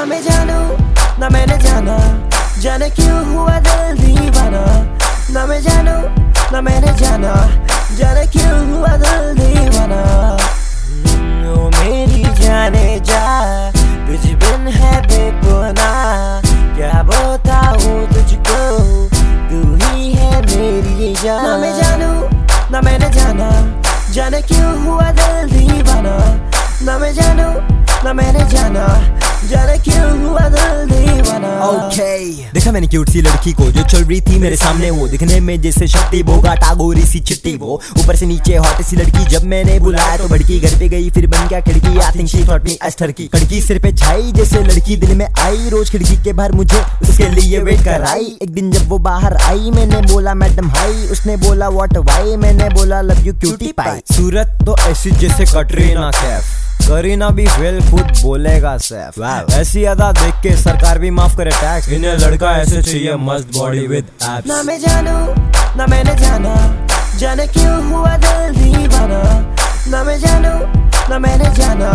ना मैं जानू ना मैंने जाना, जाने क्यों हुआ दिल दीवाना? ना मैं जानू ना मैंने जाना, जाने क्यों हुआ दिल दीवाना? ओ मेरी जाने जा, तुझ बिन है बेपना क्या बताऊँ तुझको? तू ही है मेरी जान ना मैं जानू ना मैंने जाना, जाने क्यों हुआ दिल दीवाना? ना मैं जानू देखा मैंने क्यूट सी लड़की को जो चल रही थी मेरे सामने, वो दिखने में जैसे शक्ति बोगा टागोरी सी चिट्टी वो ऊपर से नीचे हॉट सी लड़की, जब मैंने बुलाया तो भड़की घर पे गई, फिर बन गया खिड़की। आई थॉट मी की खिड़की सिर पे छाई, जैसे लड़की दिल में आई। रोज खिड़की के बाहर मुझे उसके लिए वेट कर आई एक दिन जब वो बाहर आई, मैंने बोला, मैडम हाई उसने बोला व्हाट वाई मैंने बोला लव यू क्यूटी पाई सूरत तो ऐसी जैसे कटरीना कैफ। करीना भी वेल खुद बोलेगा सैफ। ऐसी अदा देख के सरकार भी माफ़ करे टैक्स इन्हें लड़का ऐसे चाहिए मस्त बॉडी विद एब्स ना मैं जानू ना मैंने जाना। जाने क्यों हुआ दिल दीवाना ना मैं जानू ना मैंने जाना।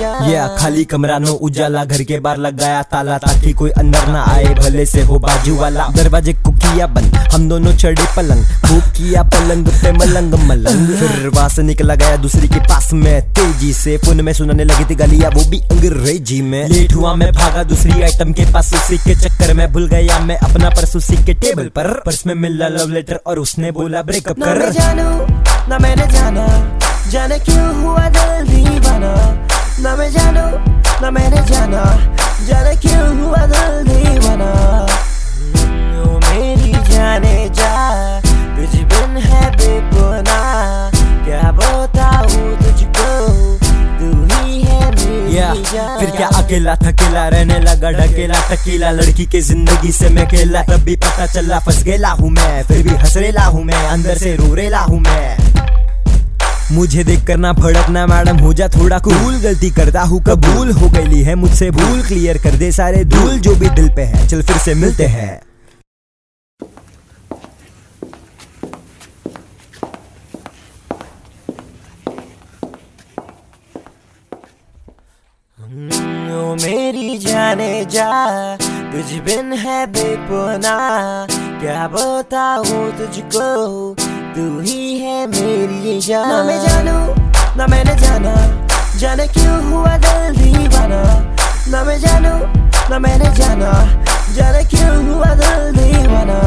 या खाली कमरा नो उजाला घर के बाहर लगाया ताला ताकि कोई अंदर ना आए भले से हो बाजू वाला। दरवाजे को किया बंद हम दोनों चढ़े पलंग खूब किया पलंग पे मलंग मलंग। फिर वहाँ से निकला गया दूसरी के पास में तेज़ी से। फ़ोन में सुनाने लगी थी गालियाँ वो भी अंग्रेज़ी में। लेट हुआ मैं भागा दूसरी आइटम के पास उसी के चक्कर में भूल गया मैं अपना पर्स उसी के टेबल पर। पर्स में मिला लव लेटर और उसने बोला ब्रेकअप ना कर। मैं जानू ना मैंने जाना जाने क्यों हुआ दिल दीवाना ना मैं जानू ना मैंने जाना। जाने क्यों हुआ दिल दीवाना ओ मेरी जाने जा। तुझ बिन है बेपना क्या बताऊँ तुझको? तू ही है मेरी या जान। फिर क्या अकेला थकेला रहने लगा ढकेला टकीला लड़की के ज़िंदगी से मैं खेला तब भी पता चला फंस गेला हूँ मैं फिर भी हंसरेला हूँ मैं अंदर से रोरेला हूँ मैं। मुझे देख कर ना भड़कना मैडम, हो जा थोड़ा कूल गलती करता हूँ, कबूल हो गई है, मुझसे भूल क्लियर कर दे सारे धूल जो भी दिल पे है। चल फिर से मिलते हैं। मेरी जाने जा, तुझ बिन है बेपना क्या बताऊँ तुझको? तू ही है मेरी जान ना मैं जानू, ना मैंने जाना। जाने क्यों हुआ दिल दीवाना ना मैं जानू, ना मैंने जाना। जाने क्यों हुआ दिल दीवाना